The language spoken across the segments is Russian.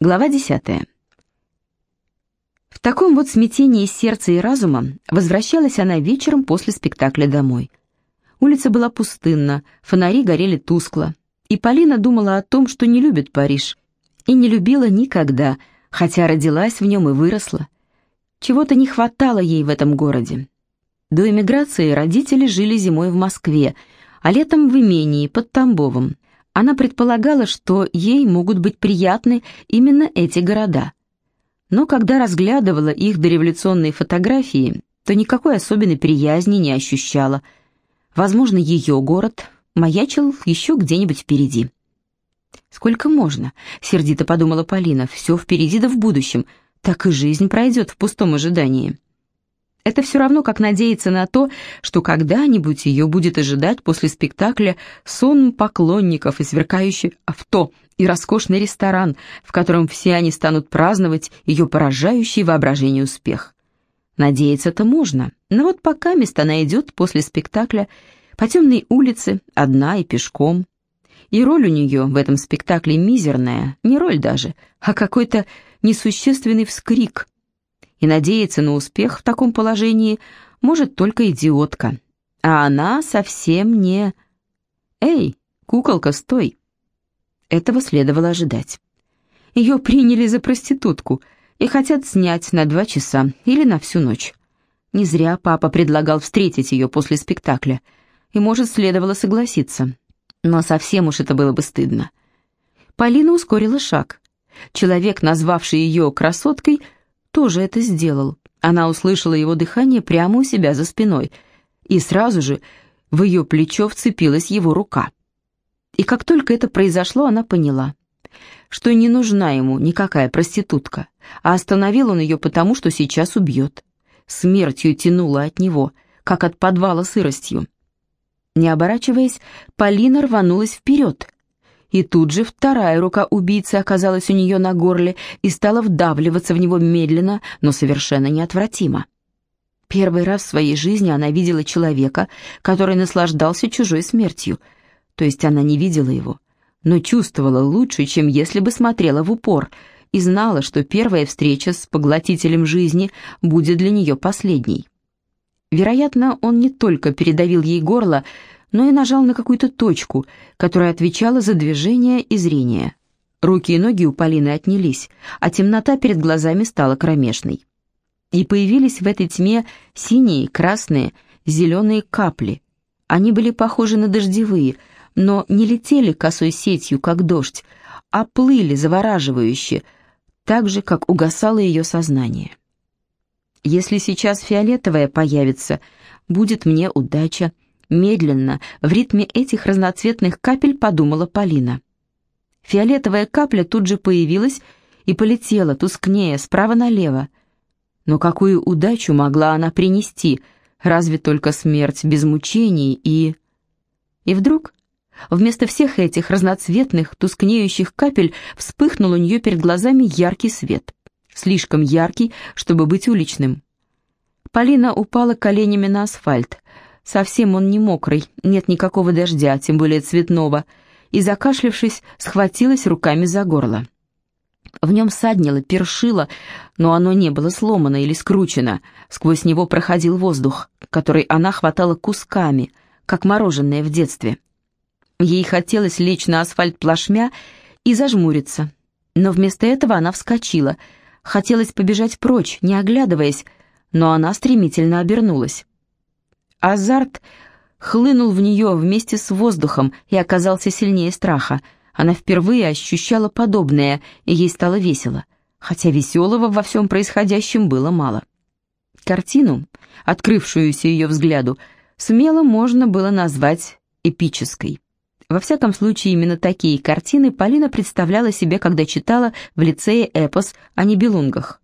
Глава 10. В таком вот смятении сердца и разума возвращалась она вечером после спектакля домой. Улица была пустынна, фонари горели тускло, и Полина думала о том, что не любит Париж, и не любила никогда, хотя родилась в нем и выросла. Чего-то не хватало ей в этом городе. До эмиграции родители жили зимой в Москве, а летом в имении под Тамбовом – она предполагала, что ей могут быть приятны именно эти города. Но когда разглядывала их дореволюционные фотографии, то никакой особенной приязни не ощущала. Возможно, ее город маячил еще где-нибудь впереди. «Сколько можно?» — сердито подумала Полина. «Все впереди да в будущем. Так и жизнь пройдет в пустом ожидании». Это все равно, как надеяться на то, что когда-нибудь ее будет ожидать после спектакля сон поклонников и сверкающее авто, и роскошный ресторан, в котором все они станут праздновать ее поражающий воображение успех. Надеяться-то можно, но вот пока место она идет после спектакля по темной улице, одна и пешком. И роль у нее в этом спектакле мизерная, не роль даже, а какой-то несущественный вскрик – и надеяться на успех в таком положении может только идиотка. А она совсем не... «Эй, куколка, стой!» Этого следовало ожидать. Ее приняли за проститутку и хотят снять на два часа или на всю ночь. Не зря папа предлагал встретить ее после спектакля, и, может, следовало согласиться. Но совсем уж это было бы стыдно. Полина ускорила шаг. Человек, назвавший ее красоткой, тоже это сделал. Она услышала его дыхание прямо у себя за спиной, и сразу же в ее плечо вцепилась его рука. И как только это произошло, она поняла, что не нужна ему никакая проститутка, а остановил он ее потому, что сейчас убьет. Смертью тянула от него, как от подвала сыростью. Не оборачиваясь, Полина рванулась вперед, и тут же вторая рука убийцы оказалась у нее на горле и стала вдавливаться в него медленно, но совершенно неотвратимо. Первый раз в своей жизни она видела человека, который наслаждался чужой смертью, то есть она не видела его, но чувствовала лучше, чем если бы смотрела в упор, и знала, что первая встреча с поглотителем жизни будет для нее последней. Вероятно, он не только передавил ей горло, но и нажал на какую-то точку, которая отвечала за движение и зрение. Руки и ноги у Полины отнялись, а темнота перед глазами стала кромешной. И появились в этой тьме синие, красные, зеленые капли. Они были похожи на дождевые, но не летели косой сетью, как дождь, а плыли завораживающе, так же, как угасало ее сознание. Если сейчас фиолетовая появится, будет мне удача, Медленно, в ритме этих разноцветных капель подумала Полина. Фиолетовая капля тут же появилась и полетела, тускнее, справа налево. Но какую удачу могла она принести, разве только смерть без мучений и... И вдруг, вместо всех этих разноцветных, тускнеющих капель, вспыхнул у нее перед глазами яркий свет. Слишком яркий, чтобы быть уличным. Полина упала коленями на асфальт. Совсем он не мокрый, нет никакого дождя, тем более цветного, и, закашлявшись, схватилась руками за горло. В нем саднило, першило, но оно не было сломано или скручено. Сквозь него проходил воздух, который она хватала кусками, как мороженое в детстве. Ей хотелось лечь на асфальт плашмя и зажмуриться. Но вместо этого она вскочила. Хотелось побежать прочь, не оглядываясь, но она стремительно обернулась. Азарт хлынул в нее вместе с воздухом и оказался сильнее страха. Она впервые ощущала подобное, и ей стало весело, хотя веселого во всем происходящем было мало. Картину, открывшуюся ее взгляду, смело можно было назвать эпической. Во всяком случае, именно такие картины Полина представляла себе, когда читала в лицее эпос о небелунгах.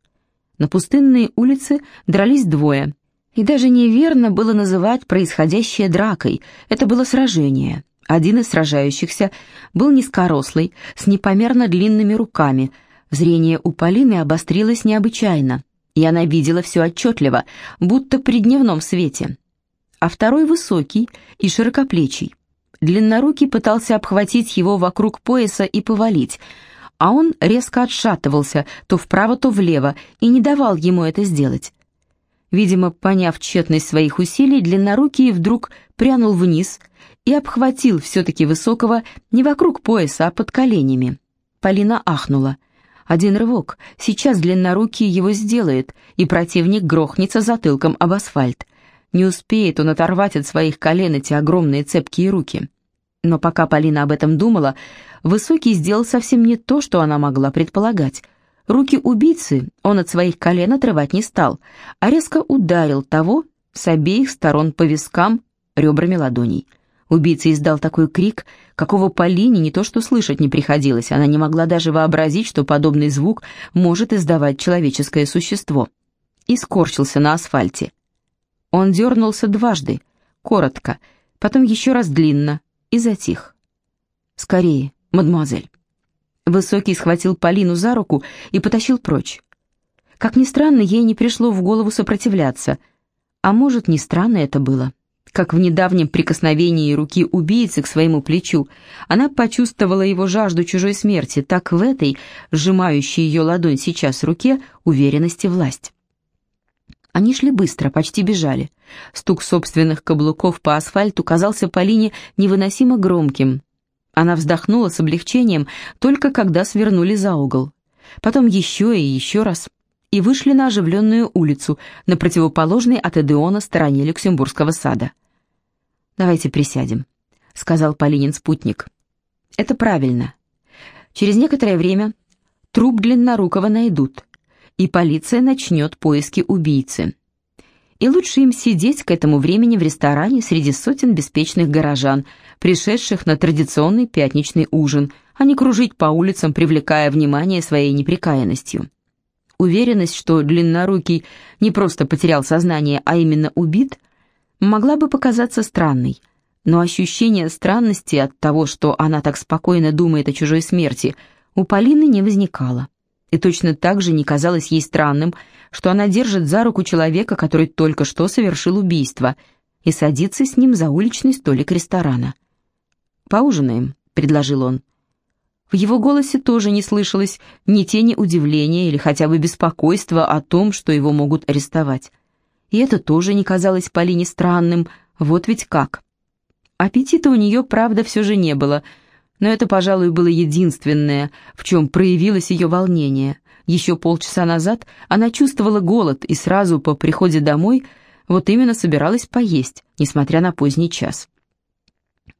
На пустынные улицы дрались двое, и даже неверно было называть происходящее дракой. Это было сражение. Один из сражающихся был низкорослый, с непомерно длинными руками. Зрение у Полины обострилось необычайно, и она видела все отчетливо, будто при дневном свете. А второй высокий и широкоплечий. Длиннорукий пытался обхватить его вокруг пояса и повалить. а он резко отшатывался то вправо, то влево и не давал ему это сделать. Видимо, поняв тщетность своих усилий, длиннорукий вдруг прянул вниз и обхватил все-таки высокого не вокруг пояса, а под коленями. Полина ахнула. Один рывок, сейчас длиннорукий его сделает, и противник грохнется затылком об асфальт. Не успеет он оторвать от своих колен эти огромные цепкие руки. Но пока Полина об этом думала, Высокий сделал совсем не то, что она могла предполагать. Руки убийцы он от своих колен отрывать не стал, а резко ударил того с обеих сторон по вискам ребрами ладоней. Убийца издал такой крик, какого Полине не то что слышать не приходилось, она не могла даже вообразить, что подобный звук может издавать человеческое существо. И скорчился на асфальте. Он дернулся дважды, коротко, потом еще раз длинно, и затих. «Скорее, мадемуазель». Высокий схватил Полину за руку и потащил прочь. Как ни странно, ей не пришло в голову сопротивляться. А может, не странно это было. Как в недавнем прикосновении руки убийцы к своему плечу, она почувствовала его жажду чужой смерти, так в этой, сжимающей ее ладонь сейчас руке, уверенности власть. Они шли быстро, почти бежали. Стук собственных каблуков по асфальту казался Полине невыносимо громким, она вздохнула с облегчением, только когда свернули за угол. Потом еще и еще раз. И вышли на оживленную улицу, на противоположной от Эдеона стороне Люксембургского сада. «Давайте присядем», — сказал Полинин спутник. «Это правильно. Через некоторое время труп Длиннорукова найдут, и полиция начнет поиски убийцы и лучше им сидеть к этому времени в ресторане среди сотен беспечных горожан, пришедших на традиционный пятничный ужин, а не кружить по улицам, привлекая внимание своей неприкаянностью. Уверенность, что длиннорукий не просто потерял сознание, а именно убит, могла бы показаться странной, но ощущение странности от того, что она так спокойно думает о чужой смерти, у Полины не возникало и точно так же не казалось ей странным, что она держит за руку человека, который только что совершил убийство, и садится с ним за уличный столик ресторана. «Поужинаем», — предложил он. В его голосе тоже не слышалось ни тени удивления или хотя бы беспокойства о том, что его могут арестовать. И это тоже не казалось Полине странным, вот ведь как. Аппетита у нее, правда, все же не было — но это, пожалуй, было единственное, в чем проявилось ее волнение. Еще полчаса назад она чувствовала голод и сразу по приходе домой вот именно собиралась поесть, несмотря на поздний час.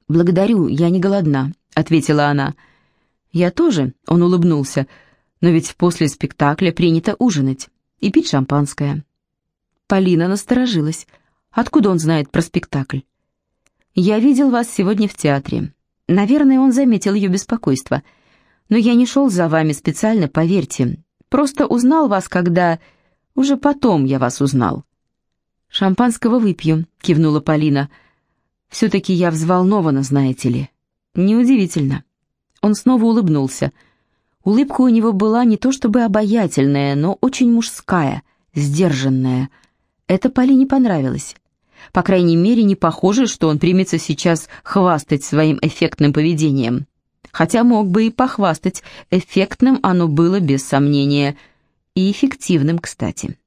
«Благодарю, я не голодна», — ответила она. «Я тоже», — он улыбнулся, «но ведь после спектакля принято ужинать и пить шампанское». Полина насторожилась. Откуда он знает про спектакль? «Я видел вас сегодня в театре. Наверное, он заметил ее беспокойство. Но я не шел за вами специально, поверьте. Просто узнал вас, когда... Уже потом я вас узнал. «Шампанского выпью», — кивнула Полина. «Все-таки я взволнована, знаете ли». «Неудивительно». Он снова улыбнулся. Улыбка у него была не то чтобы обаятельная, но очень мужская, сдержанная. Это Полине понравилось. По крайней мере, не похоже, что он примется сейчас хвастать своим эффектным поведением. Хотя мог бы и похвастать, эффектным оно было без сомнения. И эффективным, кстати.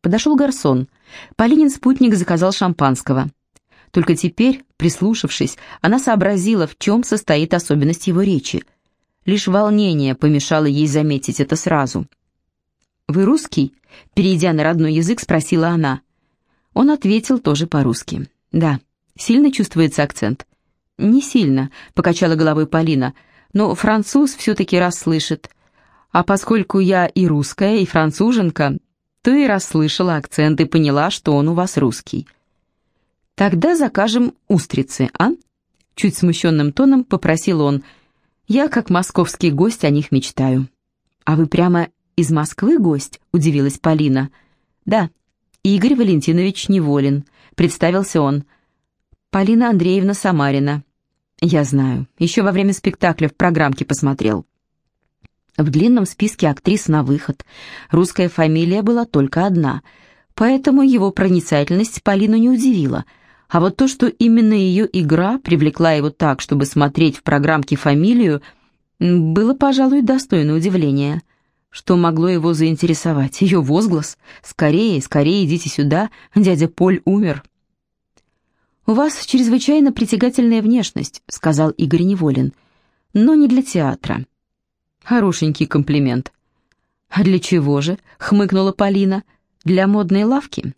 Подошел гарсон. Полинин спутник заказал шампанского. Только теперь, прислушавшись, она сообразила, в чем состоит особенность его речи. Лишь волнение помешало ей заметить это сразу. «Вы русский?» Перейдя на родной язык, спросила она. Он ответил тоже по-русски. «Да, сильно чувствуется акцент». «Не сильно», — покачала головой Полина, «но француз все-таки расслышит. А поскольку я и русская, и француженка, то и расслышала акцент и поняла, что он у вас русский». «Тогда закажем устрицы, а?» Чуть смущенным тоном попросил он. «Я, как московский гость, о них мечтаю». «А вы прямо из Москвы гость?» — удивилась Полина. «Да, Игорь Валентинович Неволин», — представился он. «Полина Андреевна Самарина». «Я знаю. Еще во время спектакля в программке посмотрел». В длинном списке актрис на выход русская фамилия была только одна, поэтому его проницательность Полину не удивила. А вот то, что именно ее игра привлекла его так, чтобы смотреть в программке фамилию, было, пожалуй, достойно удивления. Что могло его заинтересовать? Ее возглас? «Скорее, скорее идите сюда, дядя Поль умер». «У вас чрезвычайно притягательная внешность», — сказал Игорь Неволин, — «но не для театра». Хорошенький комплимент. «А для чего же?» — хмыкнула Полина. «Для модной лавки?»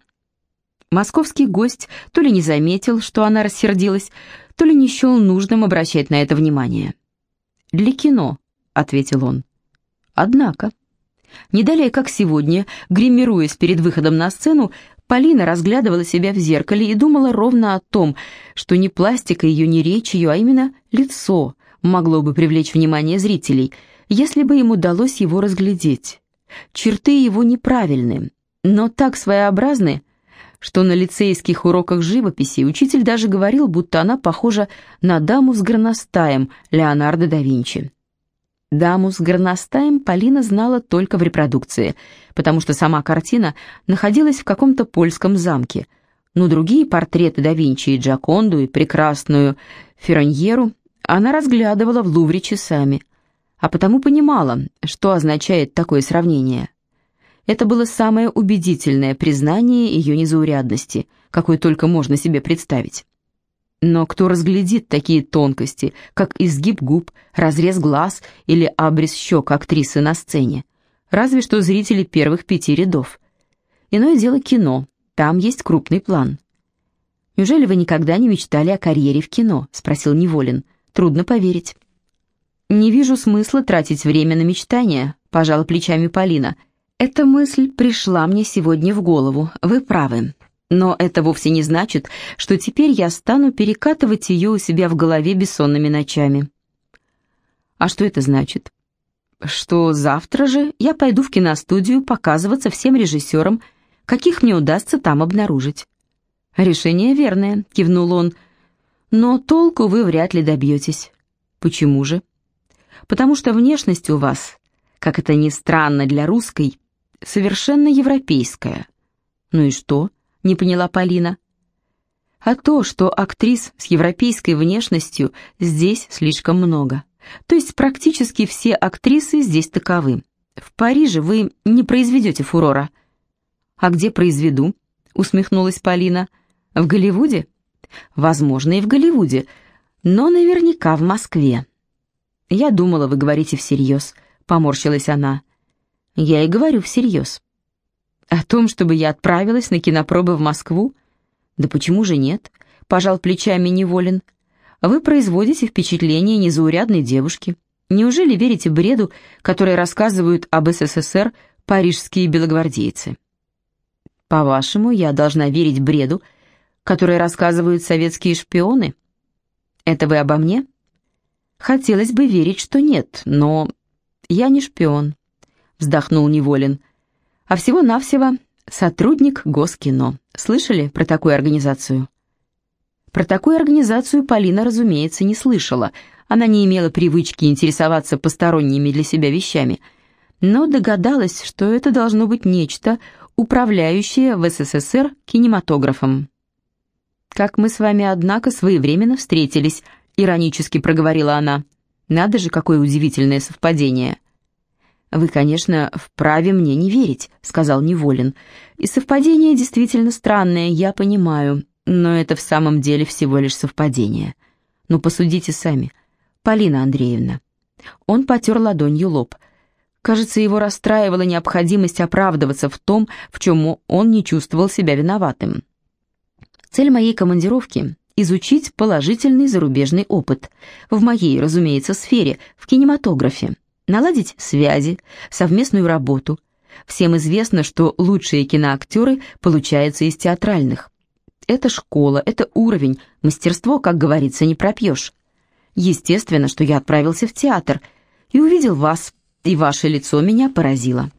Московский гость то ли не заметил, что она рассердилась, то ли не счел нужным обращать на это внимание. «Для кино», — ответил он. Однако, не далее как сегодня, гримируясь перед выходом на сцену, Полина разглядывала себя в зеркале и думала ровно о том, что не пластика ее, не речь ее, а именно лицо могло бы привлечь внимание зрителей, если бы им удалось его разглядеть. Черты его неправильны, но так своеобразны, что на лицейских уроках живописи учитель даже говорил, будто она похожа на даму с горностаем Леонардо да Винчи. Даму с горностаем Полина знала только в репродукции, потому что сама картина находилась в каком-то польском замке, но другие портреты да Винчи и Джаконду и прекрасную Ферраньеру она разглядывала в Лувре часами, а потому понимала, что означает такое сравнение – это было самое убедительное признание ее незаурядности, какое только можно себе представить. Но кто разглядит такие тонкости, как изгиб губ, разрез глаз или обрез щек актрисы на сцене? Разве что зрители первых пяти рядов. Иное дело кино, там есть крупный план. «Неужели вы никогда не мечтали о карьере в кино?» — спросил Неволин. «Трудно поверить». «Не вижу смысла тратить время на мечтания», — пожала плечами Полина — эта мысль пришла мне сегодня в голову, вы правы. Но это вовсе не значит, что теперь я стану перекатывать ее у себя в голове бессонными ночами. А что это значит? Что завтра же я пойду в киностудию показываться всем режиссерам, каких мне удастся там обнаружить. Решение верное, кивнул он, но толку вы вряд ли добьетесь. Почему же? Потому что внешность у вас, как это ни странно для русской, совершенно европейская. Ну и что? Не поняла Полина. А то, что актрис с европейской внешностью здесь слишком много. То есть практически все актрисы здесь таковы. В Париже вы не произведете фурора. А где произведу? Усмехнулась Полина. В Голливуде? Возможно, и в Голливуде, но наверняка в Москве. Я думала, вы говорите всерьез, поморщилась она. Я и говорю всерьез. О том, чтобы я отправилась на кинопробы в Москву? Да почему же нет? Пожал плечами неволен. Вы производите впечатление незаурядной девушки. Неужели верите бреду, который рассказывают об СССР парижские белогвардейцы? По-вашему, я должна верить бреду, который рассказывают советские шпионы? Это вы обо мне? Хотелось бы верить, что нет, но я не шпион вздохнул Неволин. А всего-навсего сотрудник Госкино. Слышали про такую организацию? Про такую организацию Полина, разумеется, не слышала. Она не имела привычки интересоваться посторонними для себя вещами, но догадалась, что это должно быть нечто, управляющее в СССР кинематографом. «Как мы с вами, однако, своевременно встретились», — иронически проговорила она. «Надо же, какое удивительное совпадение». «Вы, конечно, вправе мне не верить», — сказал Неволин. «И совпадение действительно странное, я понимаю, но это в самом деле всего лишь совпадение. Ну, посудите сами. Полина Андреевна». Он потер ладонью лоб. Кажется, его расстраивала необходимость оправдываться в том, в чем он не чувствовал себя виноватым. Цель моей командировки — изучить положительный зарубежный опыт. В моей, разумеется, сфере, в кинематографе наладить связи, совместную работу. Всем известно, что лучшие киноактеры получаются из театральных. Это школа, это уровень, мастерство, как говорится, не пропьешь. Естественно, что я отправился в театр и увидел вас, и ваше лицо меня поразило.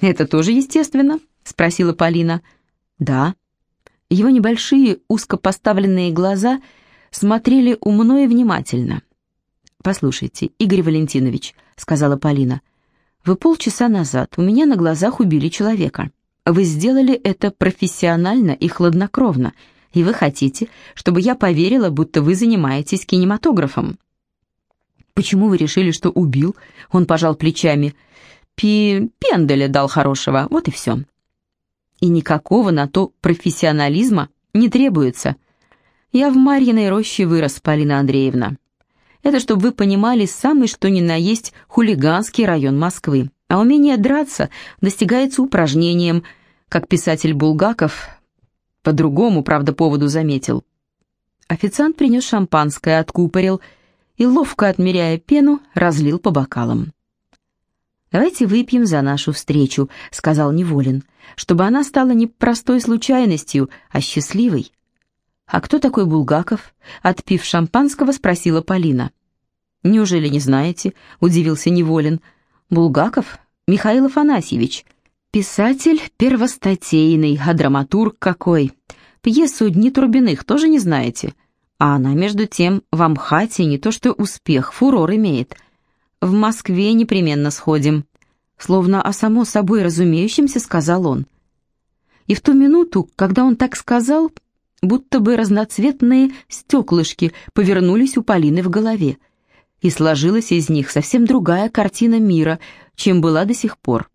«Это тоже естественно?» — спросила Полина. «Да». Его небольшие, узко поставленные глаза смотрели умно и внимательно. «Послушайте, Игорь Валентинович», — сказала Полина, — «вы полчаса назад у меня на глазах убили человека. Вы сделали это профессионально и хладнокровно, и вы хотите, чтобы я поверила, будто вы занимаетесь кинематографом». «Почему вы решили, что убил?» Он пожал плечами. «Пи... пенделя дал хорошего, вот и все». «И никакого на то профессионализма не требуется. Я в Марьиной роще вырос, Полина Андреевна. Это, чтобы вы понимали, самый что ни на есть хулиганский район Москвы. А умение драться достигается упражнением, как писатель Булгаков по другому, правда, поводу заметил. Официант принес шампанское, откупорил и, ловко отмеряя пену, разлил по бокалам. «Давайте выпьем за нашу встречу», — сказал Неволин, «чтобы она стала не простой случайностью, а счастливой». «А кто такой Булгаков?» — отпив шампанского, спросила Полина. «Неужели не знаете?» — удивился Неволин. «Булгаков? Михаил Афанасьевич. Писатель первостатейный, а драматург какой. Пьесу «Дни Турбиных» тоже не знаете?» А она, между тем, в Амхате не то что успех, фурор имеет. В Москве непременно сходим. Словно о само собой разумеющемся сказал он. И в ту минуту, когда он так сказал, будто бы разноцветные стеклышки повернулись у Полины в голове, и сложилась из них совсем другая картина мира, чем была до сих пор.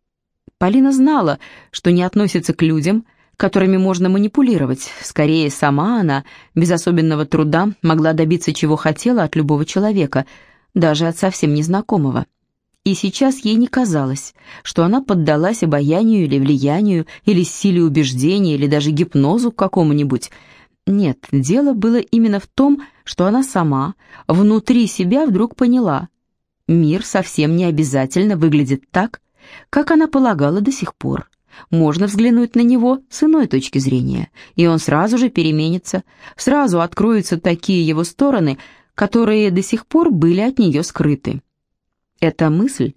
Полина знала, что не относится к людям, которыми можно манипулировать. Скорее, сама она, без особенного труда, могла добиться чего хотела от любого человека, даже от совсем незнакомого. И сейчас ей не казалось, что она поддалась обаянию или влиянию, или силе убеждения, или даже гипнозу какому-нибудь. Нет, дело было именно в том, что она сама, внутри себя вдруг поняла. Мир совсем не обязательно выглядит так, как она полагала до сих пор. Можно взглянуть на него с иной точки зрения, и он сразу же переменится, сразу откроются такие его стороны, которые до сих пор были от нее скрыты. Эта мысль,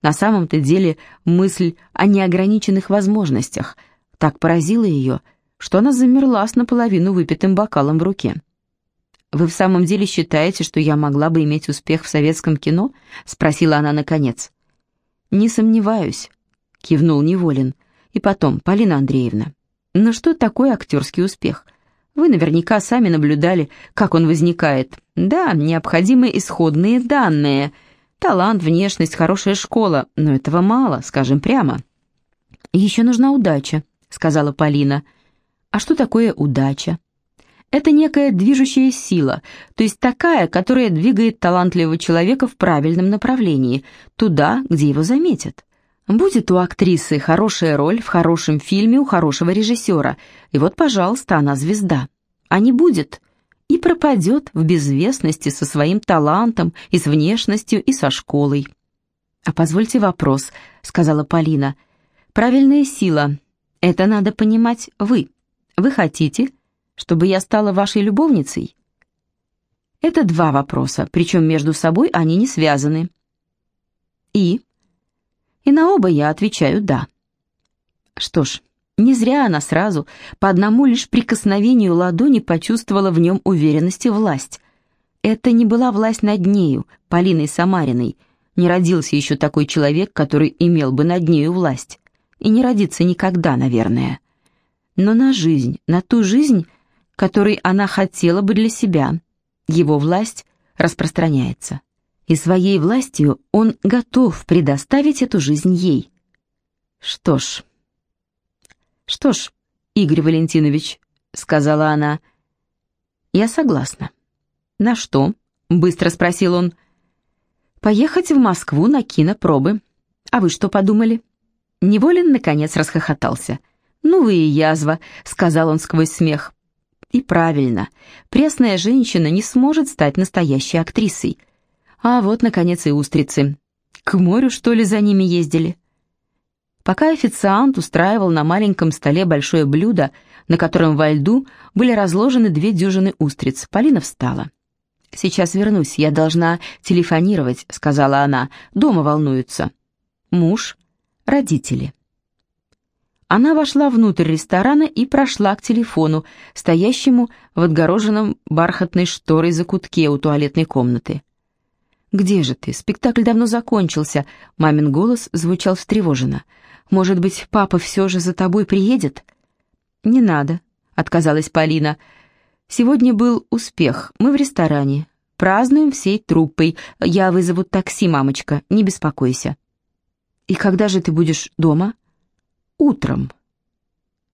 на самом-то деле мысль о неограниченных возможностях, так поразила ее, что она замерла с наполовину выпитым бокалом в руке. «Вы в самом деле считаете, что я могла бы иметь успех в советском кино?» — спросила она наконец. «Не сомневаюсь», — кивнул Неволин. И потом, Полина Андреевна, ну что такое актерский успех? Вы наверняка сами наблюдали, как он возникает. Да, необходимы исходные данные. Талант, внешность, хорошая школа, но этого мало, скажем прямо. «Еще нужна удача», — сказала Полина. «А что такое удача?» Это некая движущая сила, то есть такая, которая двигает талантливого человека в правильном направлении, туда, где его заметят. Будет у актрисы хорошая роль в хорошем фильме у хорошего режиссера, и вот, пожалуйста, она звезда. А не будет и пропадет в безвестности со своим талантом и с внешностью и со школой. «А позвольте вопрос», — сказала Полина. «Правильная сила. Это надо понимать вы. Вы хотите, чтобы я стала вашей любовницей?» Это два вопроса, причем между собой они не связаны. «И?» И на оба я отвечаю «да». Что ж, не зря она сразу, по одному лишь прикосновению ладони почувствовала в нем уверенность и власть. Это не была власть над нею, Полиной Самариной. Не родился еще такой человек, который имел бы над нею власть. И не родится никогда, наверное. Но на жизнь, на ту жизнь, которой она хотела бы для себя, его власть распространяется и своей властью он готов предоставить эту жизнь ей. Что ж... Что ж, Игорь Валентинович, сказала она, я согласна. На что? Быстро спросил он. Поехать в Москву на кинопробы. А вы что подумали? Неволин, наконец, расхохотался. «Ну вы и язва», — сказал он сквозь смех. «И правильно. Пресная женщина не сможет стать настоящей актрисой. А вот, наконец, и устрицы. К морю, что ли, за ними ездили? Пока официант устраивал на маленьком столе большое блюдо, на котором во льду были разложены две дюжины устриц, Полина встала. «Сейчас вернусь, я должна телефонировать», — сказала она. «Дома волнуются». «Муж, родители». Она вошла внутрь ресторана и прошла к телефону, стоящему в отгороженном бархатной шторой закутке у туалетной комнаты. «Где же ты? Спектакль давно закончился». Мамин голос звучал встревоженно. «Может быть, папа все же за тобой приедет?» «Не надо», — отказалась Полина. «Сегодня был успех. Мы в ресторане. Празднуем всей труппой. Я вызову такси, мамочка, не беспокойся». «И когда же ты будешь дома?» «Утром»,